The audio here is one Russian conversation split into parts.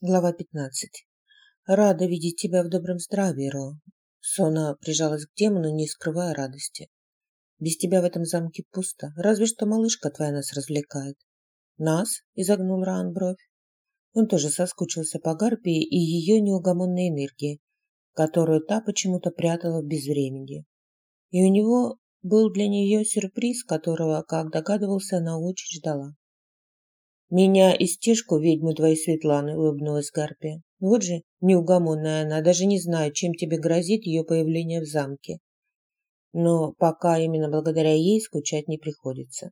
Глава 15. Рада видеть тебя в добром здравии, Ро. Сона прижалась к демону, не скрывая радости. Без тебя в этом замке пусто, разве что малышка твоя нас развлекает. Нас? Изогнул Раан бровь. Он тоже соскучился по Гарпии и ее неугомонной энергии, которую та почему-то прятала в безвременье. И у него был для нее сюрприз, которого, как догадывался, она очень ждала. «Меня и стежку ведьму твоей Светланы», — улыбнулась Гарпия. «Вот же неугомонная она, даже не знаю, чем тебе грозит ее появление в замке. Но пока именно благодаря ей скучать не приходится».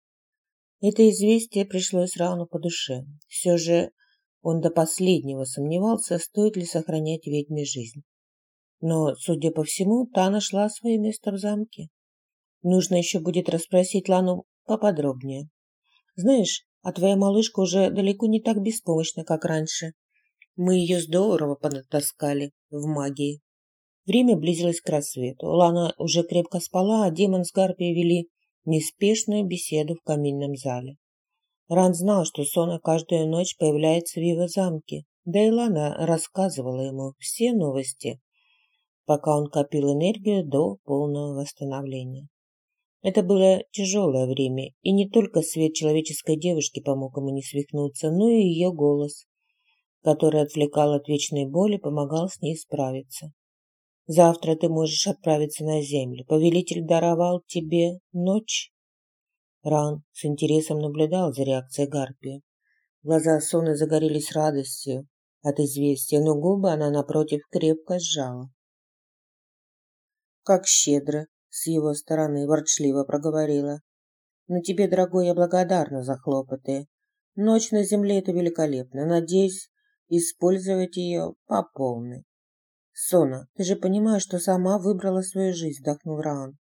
Это известие пришлось Рауну по душе. Все же он до последнего сомневался, стоит ли сохранять ведьме жизнь. Но, судя по всему, та нашла свое место в замке. Нужно еще будет расспросить Лану поподробнее. Знаешь, а твоя малышка уже далеко не так беспомощна, как раньше. Мы ее здорово подтаскали в магии. Время близилось к рассвету. Лана уже крепко спала, а демон с Гарпией вели неспешную беседу в каминном зале. Ран знал, что Сона каждую ночь появляется в его замке, да и Лана рассказывала ему все новости, пока он копил энергию до полного восстановления. Это было тяжелое время, и не только свет человеческой девушки помог ему не свихнуться, но и ее голос, который отвлекал от вечной боли, помогал с ней справиться. Завтра ты можешь отправиться на землю. Повелитель даровал тебе ночь. Ран с интересом наблюдал за реакцией Гарпии. Глаза Соны загорелись радостью от известия, но губы она, напротив, крепко сжала. «Как щедро!» С его стороны ворчливо проговорила. «Но тебе, дорогой, я благодарна за хлопоты. Ночь на земле – это великолепно. Надеюсь, использовать ее по полной». «Сона, ты же понимаешь, что сама выбрала свою жизнь», – вдохнул Раан.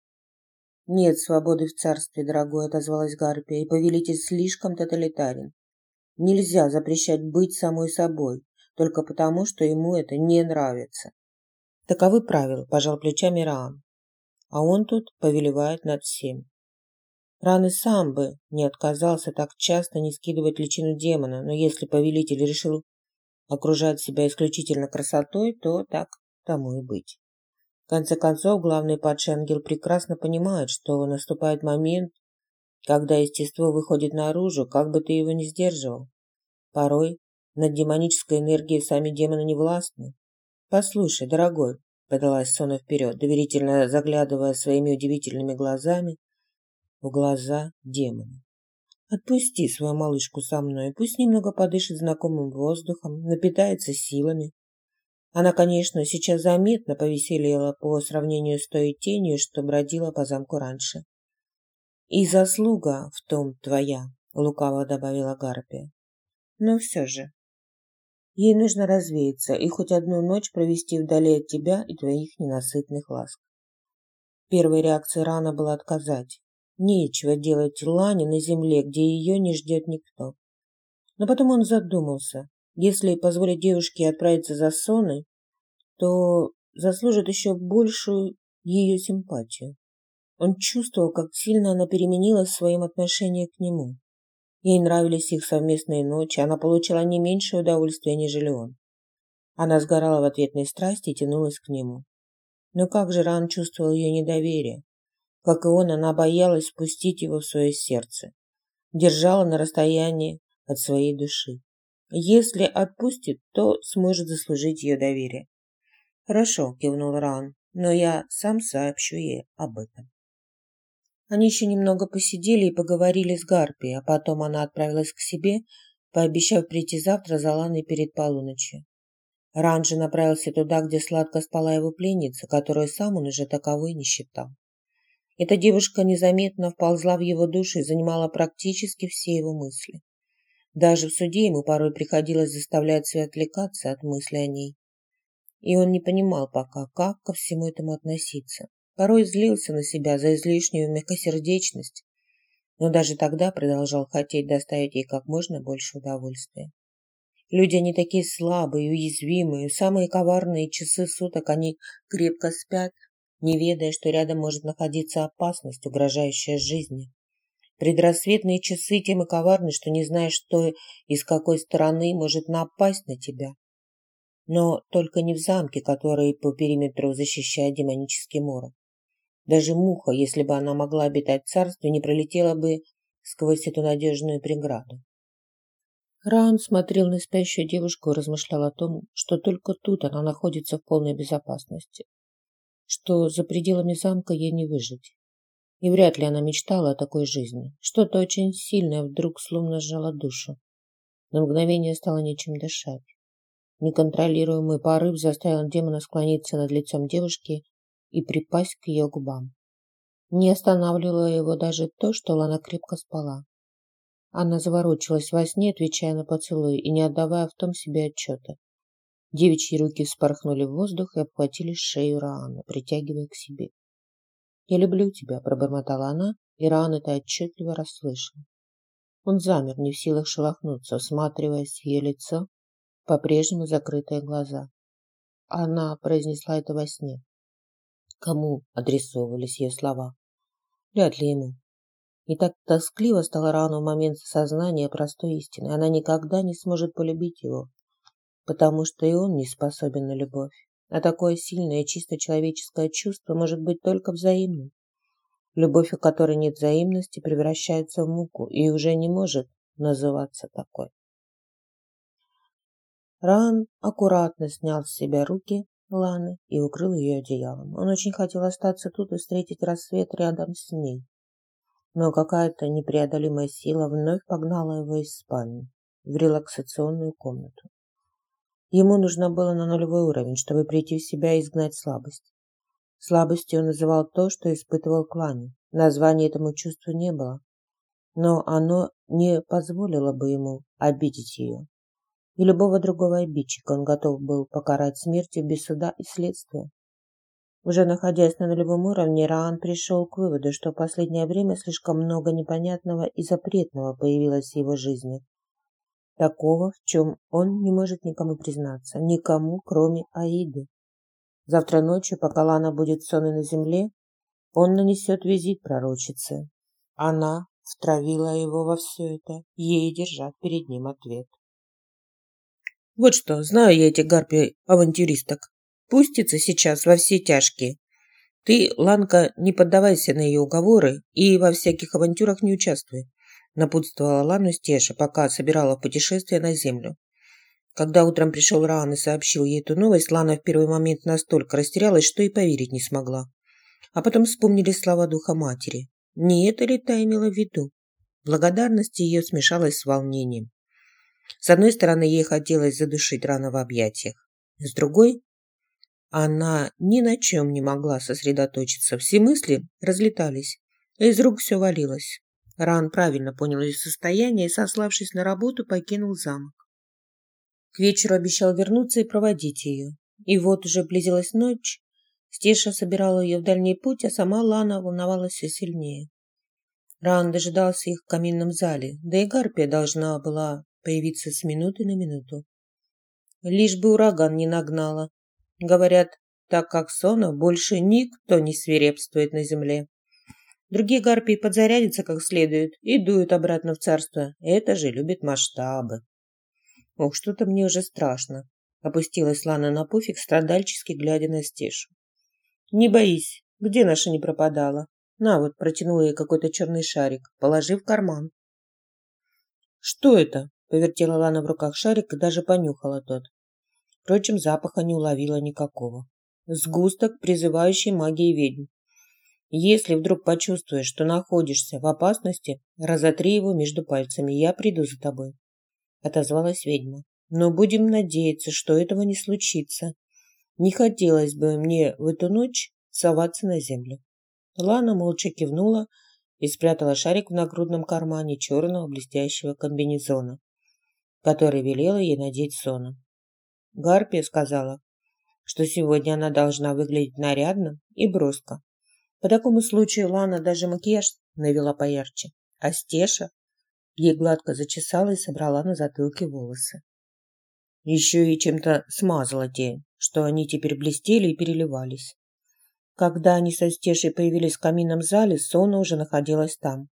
«Нет свободы в царстве, дорогой», – отозвалась Гарпия, – «и повелитель слишком тоталитарен. Нельзя запрещать быть самой собой, только потому, что ему это не нравится». «Таковы правила», – пожал плечами Раан а он тут повелевает над всем. Ран сам бы не отказался так часто не скидывать личину демона, но если повелитель решил окружать себя исключительно красотой, то так тому и быть. В конце концов, главный падший ангел прекрасно понимает, что наступает момент, когда естество выходит наружу, как бы ты его ни сдерживал. Порой над демонической энергией сами демоны не властны. Послушай, дорогой, подалась Сона вперед, доверительно заглядывая своими удивительными глазами в глаза демона. Отпусти свою малышку со мной, пусть немного подышит знакомым воздухом, напитается силами. Она, конечно, сейчас заметно повеселела по сравнению с той тенью, что бродила по замку раньше. И заслуга в том твоя, лукаво добавила Гарпия. Но все же, Ей нужно развеяться и хоть одну ночь провести вдали от тебя и твоих ненасытных ласк. Первой реакцией Рана была отказать. Нечего делать Лане на земле, где ее не ждет никто. Но потом он задумался. Если позволить девушке отправиться за Соной, то заслужит еще большую ее симпатию. Он чувствовал, как сильно она переменилась в своем отношении к нему. Ей нравились их совместные ночи, она получила не меньше удовольствия, нежели он. Она сгорала в ответной страсти и тянулась к нему. Но как же Ран чувствовал ее недоверие. Как и он, она боялась спустить его в свое сердце. Держала на расстоянии от своей души. Если отпустит, то сможет заслужить ее доверие. «Хорошо», – кивнул Ран, – «но я сам сообщу ей об этом». Они еще немного посидели и поговорили с Гарпией, а потом она отправилась к себе, пообещав прийти завтра за Ланой перед полуночью. Ранжи направился туда, где сладко спала его пленница, которую сам он уже таковой не считал. Эта девушка незаметно вползла в его душу и занимала практически все его мысли. Даже в суде ему порой приходилось заставлять себя отвлекаться от мысли о ней. И он не понимал пока, как ко всему этому относиться. Порой злился на себя за излишнюю мягкосердечность, но даже тогда продолжал хотеть доставить ей как можно больше удовольствия. Люди, они такие слабые, уязвимые, самые коварные часы суток они крепко спят, не ведая, что рядом может находиться опасность, угрожающая жизни. Предрассветные часы тем и коварны, что не знаешь, что и с какой стороны может напасть на тебя, но только не в замке, который по периметру защищает демонический морок. Даже муха, если бы она могла обитать в царстве, не пролетела бы сквозь эту надежную преграду. Ран смотрел на спящую девушку и размышлял о том, что только тут она находится в полной безопасности, что за пределами замка ей не выжить. И вряд ли она мечтала о такой жизни. Что-то очень сильное вдруг словно сжало душу. На мгновение стало нечем дышать. Неконтролируемый порыв заставил демона склониться над лицом девушки и припасть к ее губам. Не останавливало его даже то, что Лана крепко спала. Она заворочилась во сне, отвечая на поцелуй и не отдавая в том себе отчета. Девичьи руки вспорхнули в воздух и обхватили шею Раана, притягивая к себе. «Я люблю тебя», – пробормотала она, и Раан это отчетливо расслышал. Он замер, не в силах шелохнуться, всматриваясь в ее лицо, по-прежнему закрытые глаза. Она произнесла это во сне. Кому адресовывались ее слова? Вряд ли ему. И так тоскливо стало рано в момент сознания простой истины. Она никогда не сможет полюбить его, потому что и он не способен на любовь. А такое сильное, чисто человеческое чувство может быть только взаимным. Любовь, у которой нет взаимности, превращается в муку и уже не может называться такой. Ран аккуратно снял с себя руки Ланы и укрыл ее одеялом. Он очень хотел остаться тут и встретить рассвет рядом с ней но какая-то непреодолимая сила вновь погнала его из спальни в релаксационную комнату. Ему нужно было на нулевой уровень, чтобы прийти в себя и изгнать слабость. Слабостью он называл то, что испытывал Клане. Названия этому чувству не было, но оно не позволило бы ему обидеть ее. И любого другого обидчика он готов был покарать смертью без суда и следствия. Уже находясь на нулевом уровне, Раан пришел к выводу, что в последнее время слишком много непонятного и запретного появилось в его жизни. Такого, в чем он не может никому признаться, никому, кроме Аиды. Завтра ночью, пока Лана будет сонной на земле, он нанесет визит пророчице. Она втравила его во все это, ей держать перед ним ответ. Вот что, знаю я этих гарпий-авантюристок пустится сейчас во все тяжкие. Ты, Ланка, не поддавайся на ее уговоры и во всяких авантюрах не участвуй, напутствовала Лану Стеша, пока собирала путешествие на землю. Когда утром пришел Раан и сообщил ей эту новость, Лана в первый момент настолько растерялась, что и поверить не смогла. А потом вспомнили слова духа матери. Не это ли та имела в виду? Благодарность ее смешалась с волнением. С одной стороны, ей хотелось задушить рано в объятиях. С другой, она ни на чем не могла сосредоточиться. Все мысли разлетались. Из рук все валилось. Ран правильно понял ее состояние и, сославшись на работу, покинул замок. К вечеру обещал вернуться и проводить ее. И вот уже близилась ночь. Стеша собирала ее в дальний путь, а сама Лана волновалась все сильнее. Ран дожидался их в каминном зале, да и Гарпия должна была появиться с минуты на минуту. Лишь бы ураган не нагнала, Говорят, так как Сона больше никто не свирепствует на земле. Другие гарпии подзарядятся как следует и дуют обратно в царство. Это же любит масштабы. Ох, что-то мне уже страшно. Опустилась Лана на пуфик, страдальчески глядя на Стешу. Не боись, где наша не пропадала? На вот, протянула ей какой-то черный шарик, положи в карман. Что это? Повертела Лана в руках шарик и даже понюхала тот. Впрочем, запаха не уловила никакого. Сгусток, призывающий магии ведьм. Если вдруг почувствуешь, что находишься в опасности, разотри его между пальцами, я приду за тобой. Отозвалась ведьма. Но будем надеяться, что этого не случится. Не хотелось бы мне в эту ночь соваться на землю. Лана молча кивнула и спрятала шарик в нагрудном кармане черного блестящего комбинезона, который велела ей надеть Сона. Гарпия сказала, что сегодня она должна выглядеть нарядно и броско. По такому случаю Лана даже макияж навела поярче, а Стеша ей гладко зачесала и собрала на затылке волосы. Еще и чем-то смазала те, что они теперь блестели и переливались. Когда они со Стешей появились в каминном зале, Сона уже находилась там.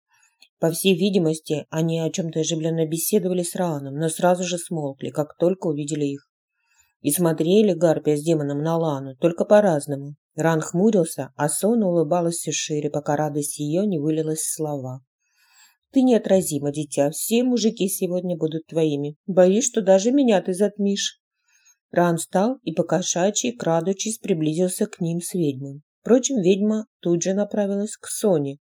По всей видимости, они о чем-то оживленно беседовали с Рааном, но сразу же смолкли, как только увидели их. И смотрели Гарпия с демоном на Лану, только по-разному. Ран хмурился, а Сона улыбалась все шире, пока радость ее не вылилась в слова. «Ты неотразима, дитя. Все мужики сегодня будут твоими. Боюсь, что даже меня ты затмишь». Ран встал и, покошачьи, крадучись, приблизился к ним с ведьмой. Впрочем, ведьма тут же направилась к Соне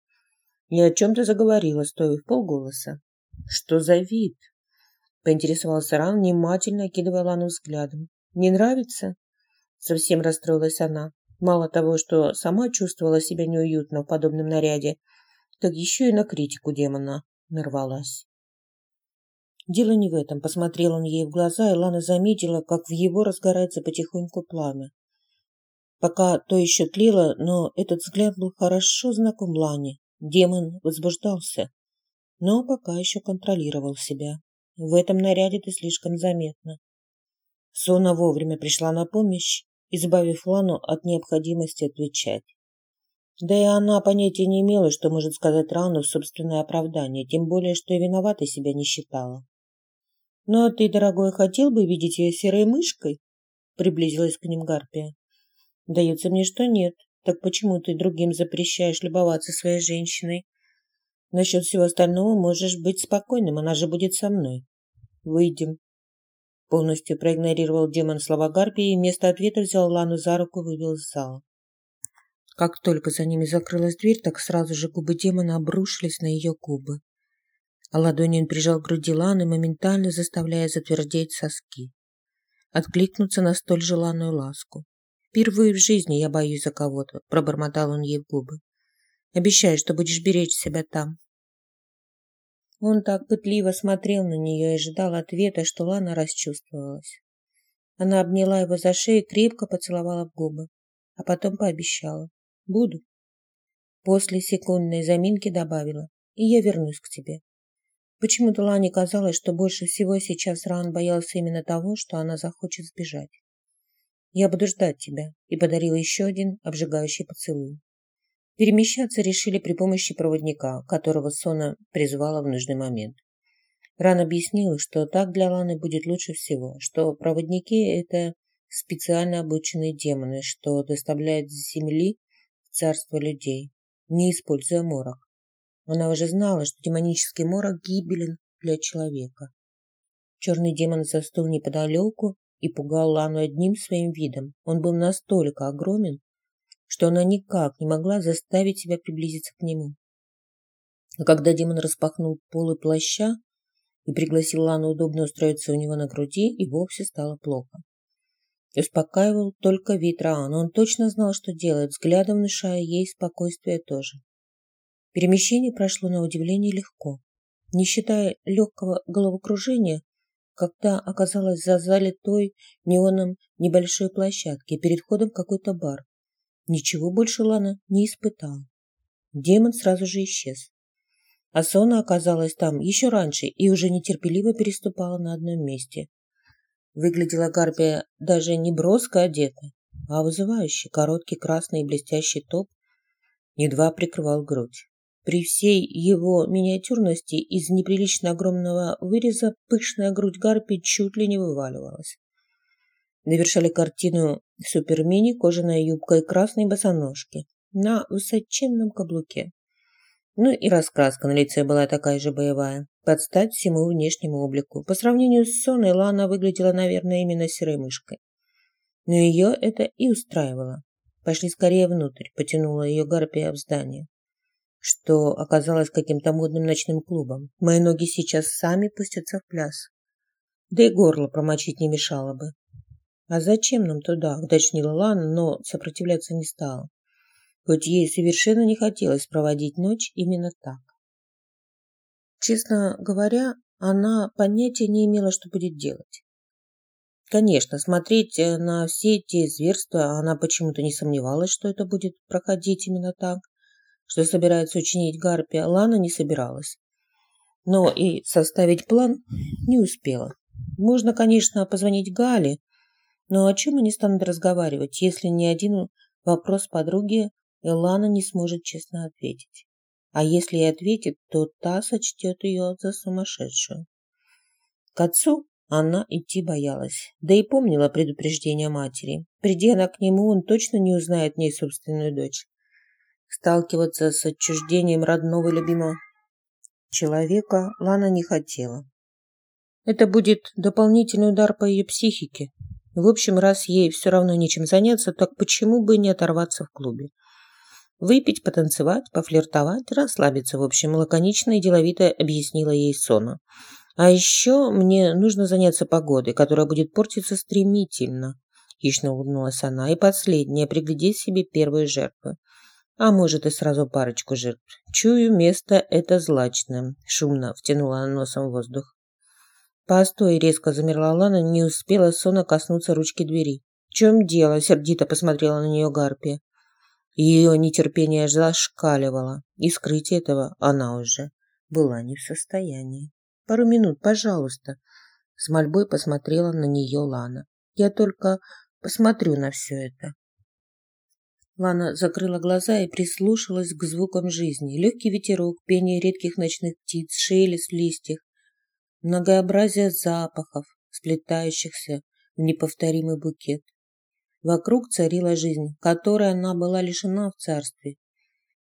и о чем-то заговорила, стоя в полголоса. «Что за вид?» – поинтересовался Ран, внимательно окидывая Лану взглядом. «Не нравится?» – совсем расстроилась она. Мало того, что сама чувствовала себя неуютно в подобном наряде, так еще и на критику демона нарвалась. Дело не в этом. Посмотрел он ей в глаза, и Лана заметила, как в его разгорается потихоньку пламя. Пока то еще тлело, но этот взгляд был хорошо знаком Лане. Демон возбуждался, но пока еще контролировал себя. В этом наряде ты слишком заметна. Сона вовремя пришла на помощь, избавив Лану от необходимости отвечать. Да и она понятия не имела, что может сказать Рану в собственное оправдание, тем более, что и виноватой себя не считала. «Ну а ты, дорогой, хотел бы видеть ее серой мышкой?» Приблизилась к ним Гарпия. «Дается мне, что нет. Так почему ты другим запрещаешь любоваться своей женщиной? Насчет всего остального можешь быть спокойным, она же будет со мной. Выйдем». Полностью проигнорировал демон слова Гарпии и вместо ответа взял Лану за руку и вывел из зала. Как только за ними закрылась дверь, так сразу же губы демона обрушились на ее губы а ладонью он прижал к груди Ланы, моментально заставляя затвердеть соски. Откликнуться на столь желанную ласку. «Впервые в жизни я боюсь за кого-то», – пробормотал он ей в губы. «Обещаю, что будешь беречь себя там». Он так пытливо смотрел на нее и ждал ответа, что Лана расчувствовалась. Она обняла его за шею и крепко поцеловала в губы, а потом пообещала. «Буду». После секундной заминки добавила. «И я вернусь к тебе». Почему-то Лане казалось, что больше всего сейчас Ран боялся именно того, что она захочет сбежать. «Я буду ждать тебя», и подарила еще один обжигающий поцелуй. Перемещаться решили при помощи проводника, которого Сона призвала в нужный момент. Ран объяснил, что так для Ланы будет лучше всего, что проводники – это специально обученные демоны, что доставляют с земли в царство людей, не используя морок. Она уже знала, что демонический морок гибелен для человека. Черный демон застыл неподалеку и пугал Лану одним своим видом. Он был настолько огромен, что она никак не могла заставить себя приблизиться к нему. А когда демон распахнул полы плаща и пригласил Лану удобно устроиться у него на груди, и вовсе стало плохо. И успокаивал только вид Раана. Он точно знал, что делает, взглядом внушая ей спокойствие тоже. Перемещение прошло на удивление легко. Не считая легкого головокружения, когда оказалась за залитой неоном небольшой площадки перед входом в какой-то бар. Ничего больше Лана не испытала. Демон сразу же исчез. Асона оказалась там еще раньше и уже нетерпеливо переступала на одном месте. Выглядела Гарпия даже не броско одета, а вызывающе. Короткий красный блестящий топ едва прикрывал грудь. При всей его миниатюрности из неприлично огромного выреза пышная грудь гарпии чуть ли не вываливалась. Довершали картину супермини, кожаная юбка и красные босоножки на высоченном каблуке. Ну и раскраска на лице была такая же боевая, под стать всему внешнему облику. По сравнению с Соной, Лана выглядела, наверное, именно серой мышкой. Но ее это и устраивало. Пошли скорее внутрь, потянула ее гарпия в здание что оказалось каким-то модным ночным клубом. Мои ноги сейчас сами пустятся в пляс. Да и горло промочить не мешало бы. «А зачем нам туда?» – уточнила Лана, но сопротивляться не стала. Хоть ей совершенно не хотелось проводить ночь именно так. Честно говоря, она понятия не имела, что будет делать. Конечно, смотреть э, на все эти зверства она почему-то не сомневалась, что это будет проходить именно так что собирается учинить Гарпия, Лана не собиралась. Но и составить план не успела. Можно, конечно, позвонить Гале, но о чем они станут разговаривать, если ни один вопрос подруги Элана не сможет честно ответить? А если и ответит, то та сочтет ее за сумасшедшую. К отцу Она идти боялась, да и помнила предупреждение матери. Придя она к нему, он точно не узнает в ней собственную дочь. Сталкиваться с отчуждением родного любимого человека Лана не хотела. Это будет дополнительный удар по ее психике. В общем, раз ей все равно нечем заняться, так почему бы не оторваться в клубе? Выпить, потанцевать, пофлиртовать, расслабиться, в общем, лаконично и деловито объяснила ей Сона. А еще мне нужно заняться погодой, которая будет портиться стремительно. Хищно улыбнулась она. И последнее, приглядеть себе первые жертвы. А может и сразу парочку жертв. Чую, место это злачное. Шумно втянула она носом воздух. Постой, резко замерла Лана, не успела Сона коснуться ручки двери. В чем дело? Сердито посмотрела на нее Гарпия. Ее нетерпение зашкаливало, и скрыть этого она уже была не в состоянии. Пару минут, пожалуйста. С мольбой посмотрела на нее Лана. Я только посмотрю на все это. Лана закрыла глаза и прислушалась к звукам жизни. Легкий ветерок, пение редких ночных птиц, шелест в листьях, многообразие запахов, сплетающихся в неповторимый букет. Вокруг царила жизнь, которой она была лишена в царстве.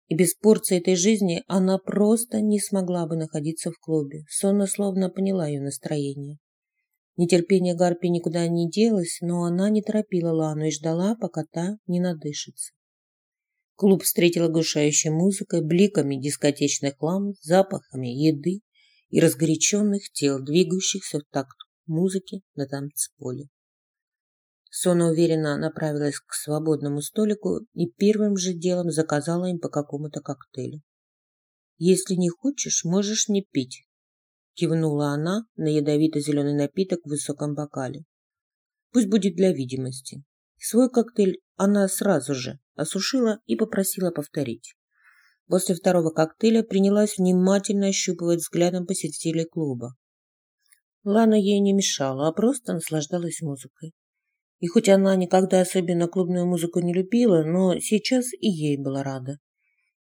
И без порции этой жизни она просто не смогла бы находиться в клубе. Сонна словно поняла ее настроение. Нетерпение Гарпи никуда не делось, но она не торопила Лану и ждала, пока та не надышится. Клуб встретил оглушающей музыкой, бликами дискотечных ламп, запахами еды и разгоряченных тел, двигающихся в такт музыки на танцполе. Сона уверенно направилась к свободному столику и первым же делом заказала им по какому-то коктейлю. «Если не хочешь, можешь не пить», – кивнула она на ядовито-зеленый напиток в высоком бокале. «Пусть будет для видимости». Свой коктейль она сразу же осушила и попросила повторить. После второго коктейля принялась внимательно ощупывать взглядом посетителей клуба. Лана ей не мешала, а просто наслаждалась музыкой. И хоть она никогда особенно клубную музыку не любила, но сейчас и ей была рада.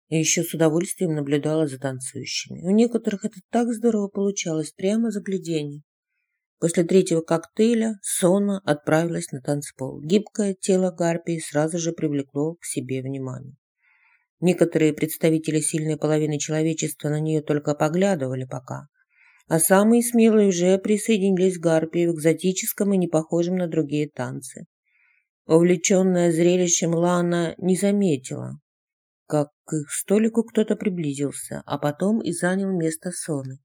И еще с удовольствием наблюдала за танцующими. У некоторых это так здорово получалось, прямо за гляденье. После третьего коктейля Сона отправилась на танцпол. Гибкое тело Гарпии сразу же привлекло к себе внимание. Некоторые представители сильной половины человечества на нее только поглядывали пока, а самые смелые уже присоединились к гарпии в экзотическом и не похожем на другие танцы. Увлеченная зрелищем Лана не заметила, как к их столику кто-то приблизился, а потом и занял место Соны.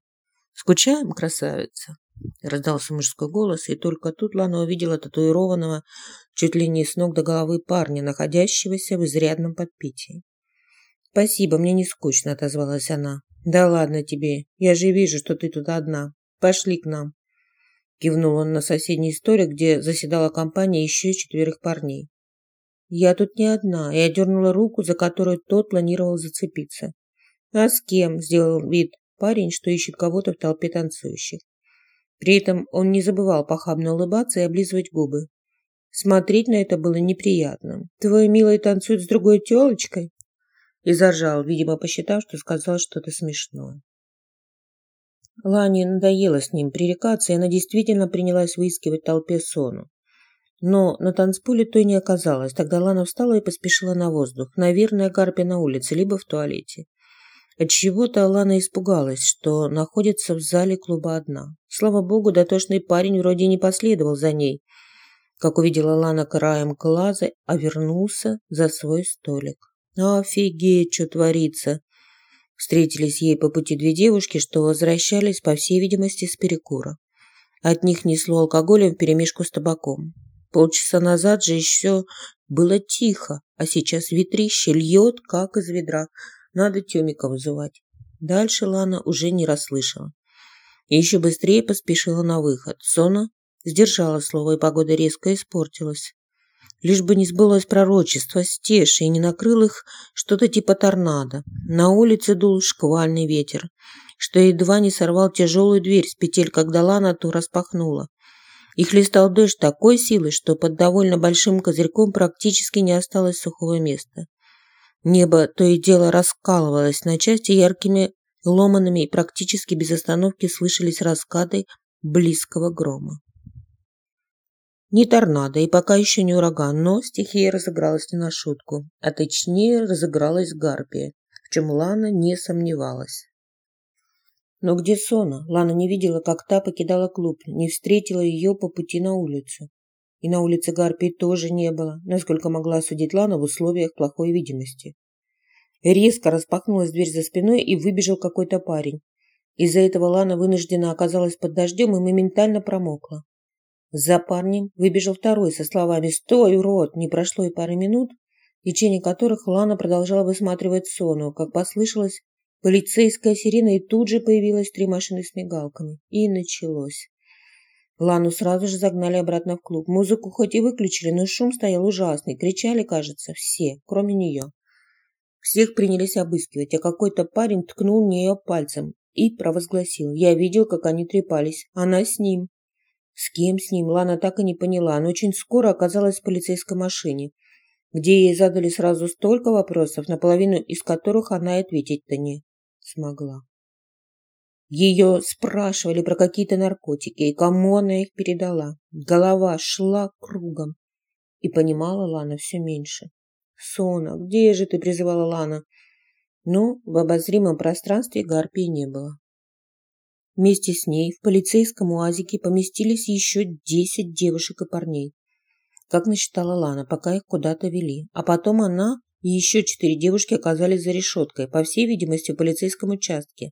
«Скучаем, красавица?» – раздался мужской голос, и только тут Лана увидела татуированного чуть ли не с ног до головы парня, находящегося в изрядном подпитии. «Спасибо, мне не скучно», – отозвалась она. «Да ладно тебе, я же вижу, что ты тут одна. Пошли к нам». Кивнул он на соседний столик, где заседала компания еще четверых парней. «Я тут не одна», и одернула руку, за которую тот планировал зацепиться. «А с кем?» – сделал вид парень, что ищет кого-то в толпе танцующих. При этом он не забывал похабно улыбаться и облизывать губы. Смотреть на это было неприятно. «Твой милый танцует с другой телочкой?» и заржал, видимо, посчитав, что сказал что-то смешное. Лане надоело с ним пререкаться, и она действительно принялась выискивать толпе сону. Но на танцполе той не оказалось. Тогда Лана встала и поспешила на воздух. Наверное, Гарпи на улице, либо в туалете. Отчего-то Лана испугалась, что находится в зале клуба одна. Слава богу, дотошный парень вроде не последовал за ней. Как увидела Лана краем глаза, а вернулся за свой столик. Офигеть, что творится. Встретились ей по пути две девушки, что возвращались, по всей видимости, с перекура. От них несло алкоголем вперемешку с табаком. Полчаса назад же еще было тихо, а сейчас ветрище льет, как из ведра. Надо Тёмика вызывать. Дальше Лана уже не расслышала. И еще быстрее поспешила на выход. Сона сдержала слово, и погода резко испортилась лишь бы не сбылось пророчество Стеши и не накрыл их что-то типа торнадо. На улице дул шквальный ветер, что едва не сорвал тяжелую дверь с петель, когда Лана ту распахнула. И хлестал дождь такой силой, что под довольно большим козырьком практически не осталось сухого места. Небо то и дело раскалывалось на части яркими ломанными и практически без остановки слышались раскаты близкого грома. Не торнадо и пока еще не ураган, но стихия разыгралась не на шутку, а точнее разыгралась гарпия, в чем Лана не сомневалась. Но где Сона? Лана не видела, как та покидала клуб, не встретила ее по пути на улицу. И на улице Гарпии тоже не было, насколько могла судить Лана в условиях плохой видимости. Резко распахнулась дверь за спиной и выбежал какой-то парень. Из-за этого Лана вынуждена оказалась под дождем и моментально промокла. За парнем выбежал второй со словами «Стой, урод!» Не прошло и пары минут, в течение которых Лана продолжала высматривать Сону, как послышалось полицейская сирена, и тут же появилась три машины с мигалками. И началось. Лану сразу же загнали обратно в клуб. Музыку хоть и выключили, но шум стоял ужасный. Кричали, кажется, все, кроме нее. Всех принялись обыскивать, а какой-то парень ткнул в нее пальцем и провозгласил. Я видел, как они трепались. Она с ним. С кем с ним, Лана так и не поняла, но очень скоро оказалась в полицейской машине, где ей задали сразу столько вопросов, наполовину из которых она и ответить-то не смогла. Ее спрашивали про какие-то наркотики, и кому она их передала. Голова шла кругом. И понимала Лана все меньше. «Сона, где же ты?» – призывала Лана. Но в обозримом пространстве гарпии не было. Вместе с ней в полицейском уазике поместились еще десять девушек и парней. Как насчитала Лана, пока их куда-то вели. А потом она и еще четыре девушки оказались за решеткой, по всей видимости, в полицейском участке.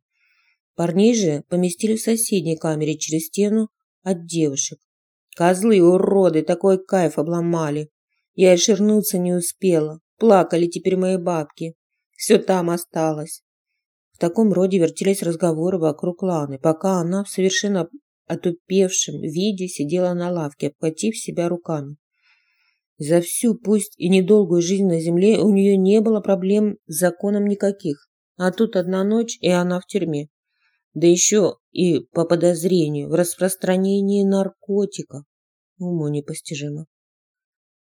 Парней же поместили в соседней камере через стену от девушек. Козлы, уроды, такой кайф обломали. Я и ширнуться не успела. Плакали теперь мои бабки. Все там осталось. В таком роде вертелись разговоры вокруг Ланы, пока она в совершенно отупевшем виде сидела на лавке, обхватив себя руками. За всю, пусть и недолгую жизнь на земле, у нее не было проблем с законом никаких. А тут одна ночь, и она в тюрьме. Да еще и по подозрению в распространении наркотиков. Уму непостижимо.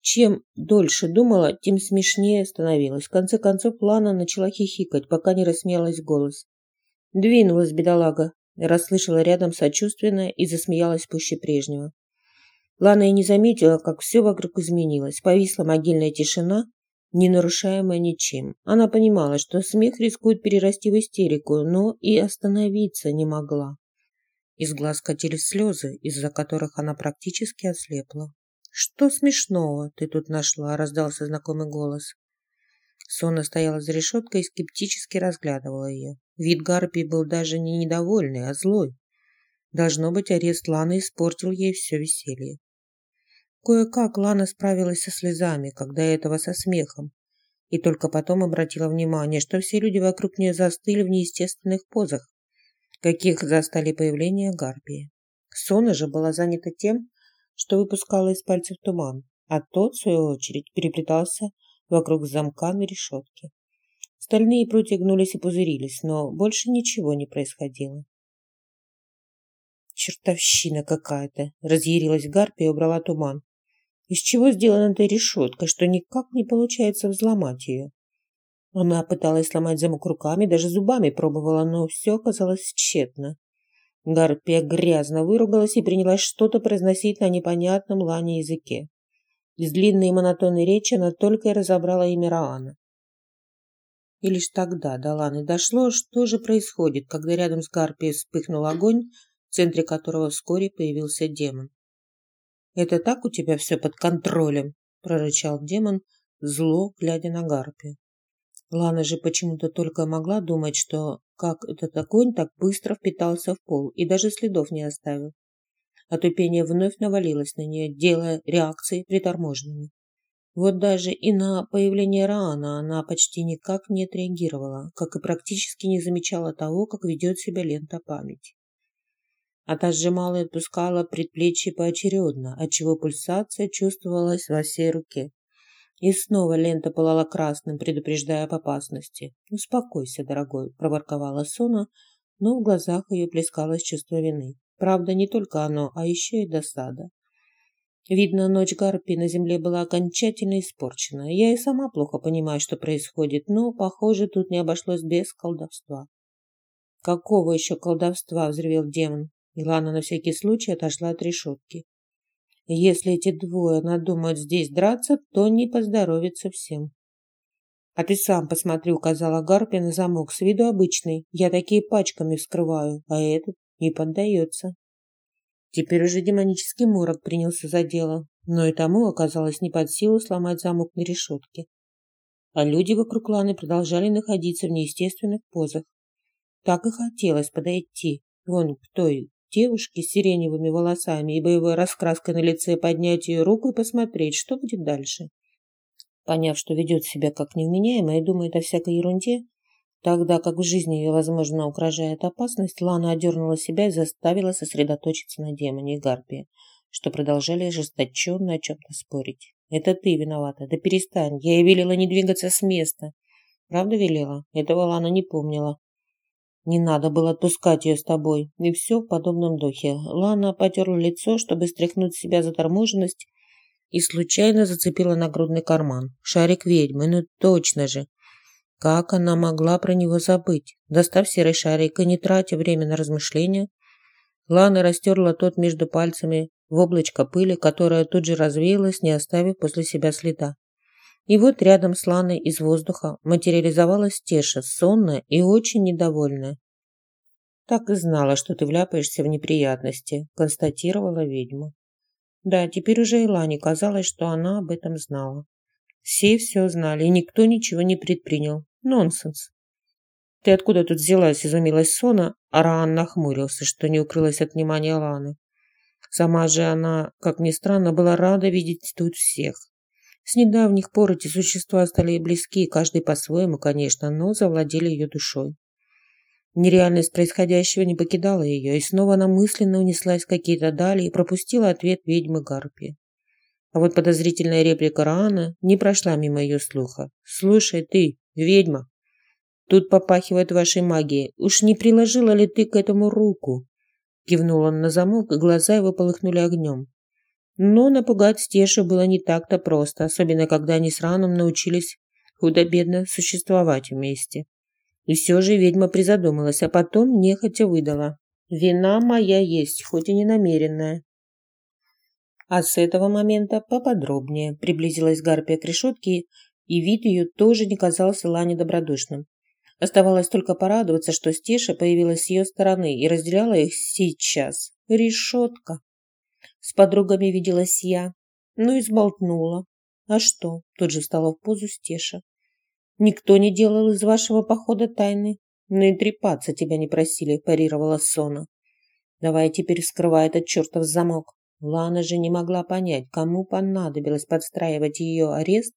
Чем дольше думала, тем смешнее становилось. В конце концов, Лана начала хихикать, пока не рассмеялась голос. «Двинулась, бедолага!» Расслышала рядом сочувственное и засмеялась пуще прежнего. Лана и не заметила, как все вокруг изменилось. Повисла могильная тишина, не нарушаемая ничем. Она понимала, что смех рискует перерасти в истерику, но и остановиться не могла. Из глаз катились слезы, из-за которых она практически ослепла. «Что смешного ты тут нашла?» – раздался знакомый голос. Сона стояла за решеткой и скептически разглядывала ее. Вид Гарпии был даже не недовольный, а злой. Должно быть, арест Ланы испортил ей все веселье. Кое-как Лана справилась со слезами, когда этого со смехом, и только потом обратила внимание, что все люди вокруг нее застыли в неестественных позах, каких застали появление Гарпии. Сона же была занята тем, что выпускала из пальцев туман, а тот, в свою очередь, переплетался вокруг замка на решетке. Стальные прутья гнулись и пузырились, но больше ничего не происходило. «Чертовщина какая-то!» – разъярилась Гарпия и убрала туман. «Из чего сделана эта решетка, что никак не получается взломать ее?» Она пыталась сломать замок руками, даже зубами пробовала, но все оказалось тщетно. Гарпия грязно выругалась и принялась что-то произносить на непонятном лане языке. Из длинной и монотонной речи она только и разобрала имя Раана. И лишь тогда до Ланы дошло, что же происходит, когда рядом с Гарпией вспыхнул огонь, в центре которого вскоре появился демон. «Это так у тебя все под контролем?» – прорычал демон, зло глядя на Гарпию. Лана же почему-то только могла думать, что как этот огонь так быстро впитался в пол и даже следов не оставил. Отупение вновь навалилось на нее, делая реакции приторможенными. Вот даже и на появление Раана она почти никак не отреагировала, как и практически не замечала того, как ведет себя лента памяти. А та сжимала и отпускала предплечье поочередно, отчего пульсация чувствовалась во всей руке. И снова лента пылала красным, предупреждая об опасности. «Успокойся, дорогой», – проворковала Сона, но в глазах ее плескалось чувство вины. Правда, не только оно, а еще и досада. Видно, ночь Гарпи на земле была окончательно испорчена. Я и сама плохо понимаю, что происходит, но, похоже, тут не обошлось без колдовства. «Какого еще колдовства?» – взревел демон. Илана на всякий случай отошла от решетки. Если эти двое надумают здесь драться, то не поздоровится всем. «А ты сам посмотри», — указала Гарпия на замок. «С виду обычный. Я такие пачками вскрываю, а этот не поддается». Теперь уже демонический морок принялся за дело, но и тому оказалось не под силу сломать замок на решетке. А люди вокруг Ланы продолжали находиться в неестественных позах. Так и хотелось подойти, вон к той девушке с сиреневыми волосами и боевой раскраской на лице, поднять ее руку и посмотреть, что будет дальше. Поняв, что ведет себя как невменяемая и думает о всякой ерунде, Тогда как в жизни ее, возможно, угрожает опасность, Лана одернула себя и заставила сосредоточиться на демоне и Гарпии, что продолжали ожесточенно о чем-то спорить. «Это ты виновата. Да перестань. Я ей велела не двигаться с места». «Правда велела?» Этого Лана не помнила. «Не надо было отпускать ее с тобой». И все в подобном духе. Лана потерла лицо, чтобы стряхнуть с себя заторможенность, и случайно зацепила нагрудный карман. Шарик ведьмы, ну точно же. Как она могла про него забыть? Достав серый шарик и не тратя время на размышления, Лана растерла тот между пальцами в облачко пыли, которая тут же развеялась, не оставив после себя следа. И вот рядом с Ланой из воздуха материализовалась Теша, сонная и очень недовольная. «Так и знала, что ты вляпаешься в неприятности», – констатировала ведьма. Да, теперь уже и Лане казалось, что она об этом знала. Все все знали, и никто ничего не предпринял. Нонсенс. Ты откуда тут взялась, изумилась Сона, а Раан нахмурился, что не укрылась от внимания Ланы. Сама же она, как ни странно, была рада видеть тут всех. С недавних пор эти существа стали близки, каждый по-своему, конечно, но завладели ее душой. Нереальность происходящего не покидала ее, и снова она мысленно унеслась в какие-то дали и пропустила ответ ведьмы Гарпи. А вот подозрительная реплика Раана не прошла мимо ее слуха. «Слушай ты, ведьма, тут попахивает вашей магией. Уж не приложила ли ты к этому руку?» Кивнул он на замок, и глаза его полыхнули огнем. Но напугать Стешу было не так-то просто, особенно когда они с Раном научились худо-бедно существовать вместе. И все же ведьма призадумалась, а потом нехотя выдала. «Вина моя есть, хоть и не намеренная. А с этого момента поподробнее приблизилась Гарпия к решетке, и вид ее тоже не казался Лане добродушным. Оставалось только порадоваться, что Стеша появилась с ее стороны и разделяла их сейчас. Решетка. С подругами виделась я. Ну и сболтнула. А что? Тут же встала в позу Стеша. Никто не делал из вашего похода тайны. Но и трепаться тебя не просили, парировала Сона. Давай теперь вскрывай этот чертов замок. Лана же не могла понять, кому понадобилось подстраивать ее арест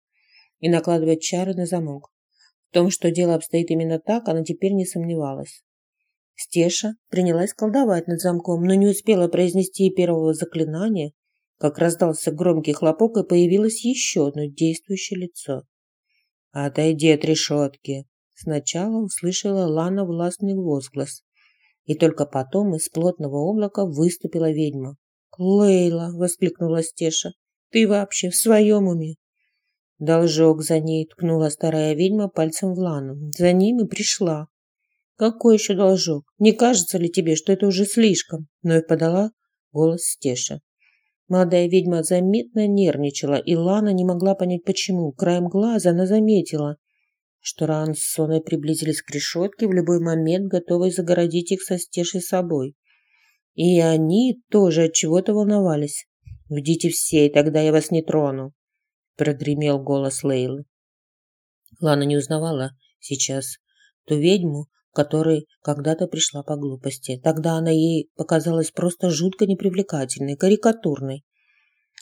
и накладывать чары на замок. В том, что дело обстоит именно так, она теперь не сомневалась. Стеша принялась колдовать над замком, но не успела произнести первого заклинания, как раздался громкий хлопок и появилось еще одно действующее лицо. «Отойди от решетки!» Сначала услышала Лана властный возглас, и только потом из плотного облака выступила ведьма. «Лейла!» – воскликнула Стеша. «Ты вообще в своем уме?» Должок за ней ткнула старая ведьма пальцем в Лану. За ним и пришла. «Какой еще должок? Не кажется ли тебе, что это уже слишком?» Но и подала голос Стеша. Молодая ведьма заметно нервничала, и Лана не могла понять, почему. Краем глаза она заметила, что Ран с Соной приблизились к решетке в любой момент, готовые загородить их со Стешей собой. И они тоже от чего-то волновались. «Уйдите все, и тогда я вас не трону», – прогремел голос Лейлы. Лана не узнавала сейчас ту ведьму, которой когда-то пришла по глупости. Тогда она ей показалась просто жутко непривлекательной, карикатурной.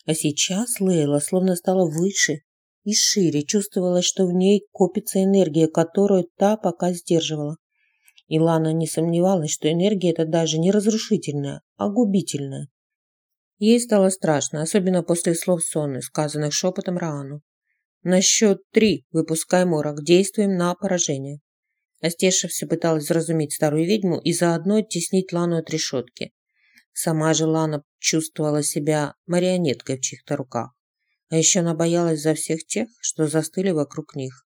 А сейчас Лейла словно стала выше и шире, чувствовалось, что в ней копится энергия, которую та пока сдерживала. Илана не сомневалась, что энергия эта даже не разрушительная, а губительная. Ей стало страшно, особенно после слов Сонны, сказанных шепотом Раану. «На счет три выпускай морок, действуем на поражение». Астеша все пыталась разуметь старую ведьму и заодно оттеснить Лану от решетки. Сама же Лана чувствовала себя марионеткой в чьих-то руках. А еще она боялась за всех тех, что застыли вокруг них.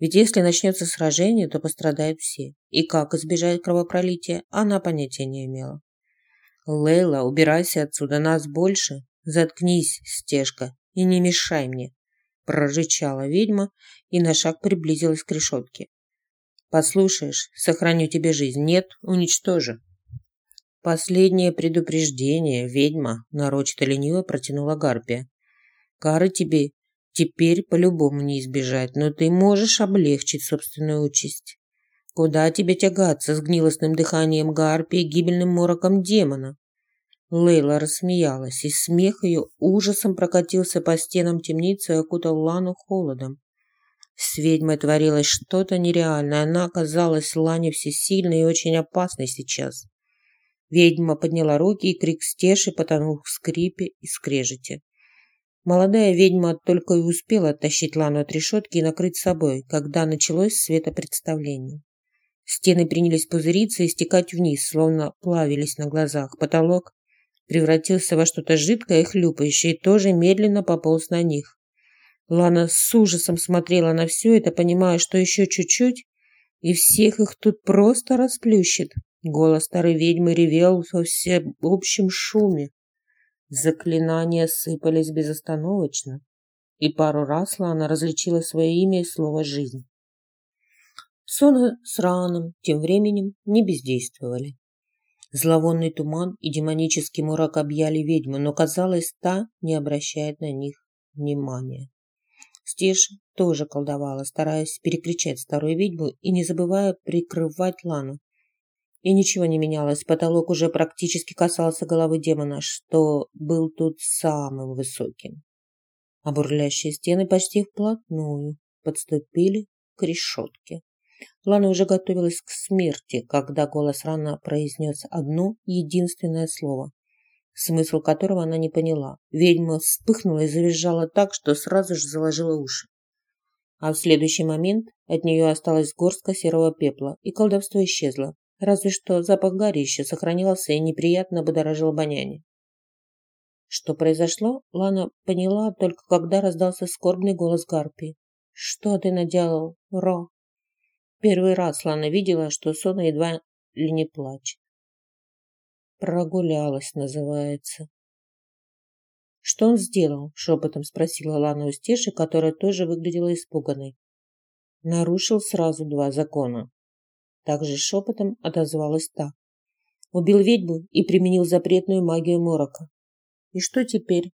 Ведь если начнется сражение, то пострадают все. И как избежать кровопролития, она понятия не имела. «Лейла, убирайся отсюда, нас больше!» Заткнись, стежка, и не мешай мне, прорычала ведьма и на шаг приблизилась к решетке. Послушаешь, сохраню тебе жизнь. Нет, уничтожу. Последнее предупреждение, ведьма, нарочито лениво протянула Гарпия. Кары тебе теперь по-любому не избежать, но ты можешь облегчить собственную участь. Куда тебе тягаться с гнилостным дыханием Гарпии и гибельным мороком демона? Лейла рассмеялась, и смех ее ужасом прокатился по стенам темницы и окутал Лану холодом. С ведьмой творилось что-то нереальное. Она оказалась Лане всесильной и очень опасной сейчас. Ведьма подняла руки, и крик стеши потонул в скрипе и скрежете. Молодая ведьма только и успела оттащить Лану от решетки и накрыть собой, когда началось светопредставление. Стены принялись пузыриться и стекать вниз, словно плавились на глазах. Потолок превратился во что-то жидкое и хлюпающее, и тоже медленно пополз на них. Лана с ужасом смотрела на все это, понимая, что еще чуть-чуть, и всех их тут просто расплющит. Голос старой ведьмы ревел во всеобщем шуме. Заклинания сыпались безостановочно, и пару раз Лана различила свое имя и слово «жизнь». Сона с Раном тем временем не бездействовали. Зловонный туман и демонический мурак объяли ведьму, но, казалось, та не обращает на них внимания. Стеша тоже колдовала, стараясь перекричать старую ведьму и не забывая прикрывать Лану. И ничего не менялось, потолок уже практически касался головы демона, что был тут самым высоким. А бурлящие стены почти вплотную подступили к решетке. Лана уже готовилась к смерти, когда голос рано произнес одно единственное слово, смысл которого она не поняла. Ведьма вспыхнула и завизжала так, что сразу же заложила уши. А в следующий момент от нее осталась горстка серого пепла, и колдовство исчезло. Разве что запах гари еще сохранялся и неприятно будоражил обоняние. Что произошло, Лана поняла только когда раздался скорбный голос Гарпии. «Что ты наделал, Ро?» Первый раз Лана видела, что Сона едва ли не плачет. Прогулялась, называется. Что он сделал? Шепотом спросила Лана у которая тоже выглядела испуганной. Нарушил сразу два закона. Также шепотом отозвалась та. Убил ведьму и применил запретную магию морока. И что теперь?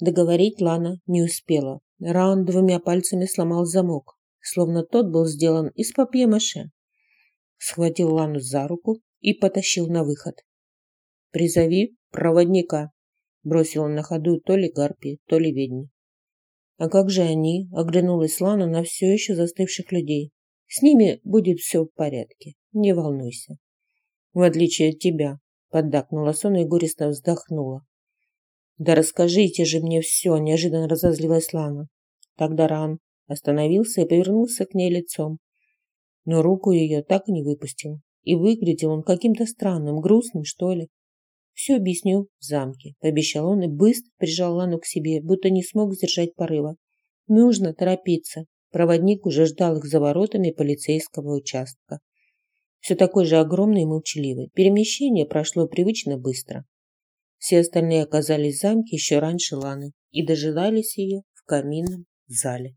Договорить Лана не успела. Раун двумя пальцами сломал замок словно тот был сделан из папье-маше. Схватил Лану за руку и потащил на выход. «Призови проводника», – бросил он на ходу то ли гарпи, то ли ведьми. «А как же они?» – оглянулась Лана на все еще застывших людей. «С ними будет все в порядке, не волнуйся». «В отличие от тебя», – поддакнула Сона и горестно вздохнула. «Да расскажите же мне все!» – неожиданно разозлилась Лана. Тогда Ран остановился и повернулся к ней лицом. Но руку ее так и не выпустил. И выглядел он каким-то странным, грустным, что ли. «Все объясню в замке», – пообещал он и быстро прижал Лану к себе, будто не смог сдержать порыва. «Нужно торопиться». Проводник уже ждал их за воротами полицейского участка. Все такой же огромный и молчаливый. Перемещение прошло привычно быстро. Все остальные оказались в замке еще раньше Ланы и дожидались ее в каминном зале.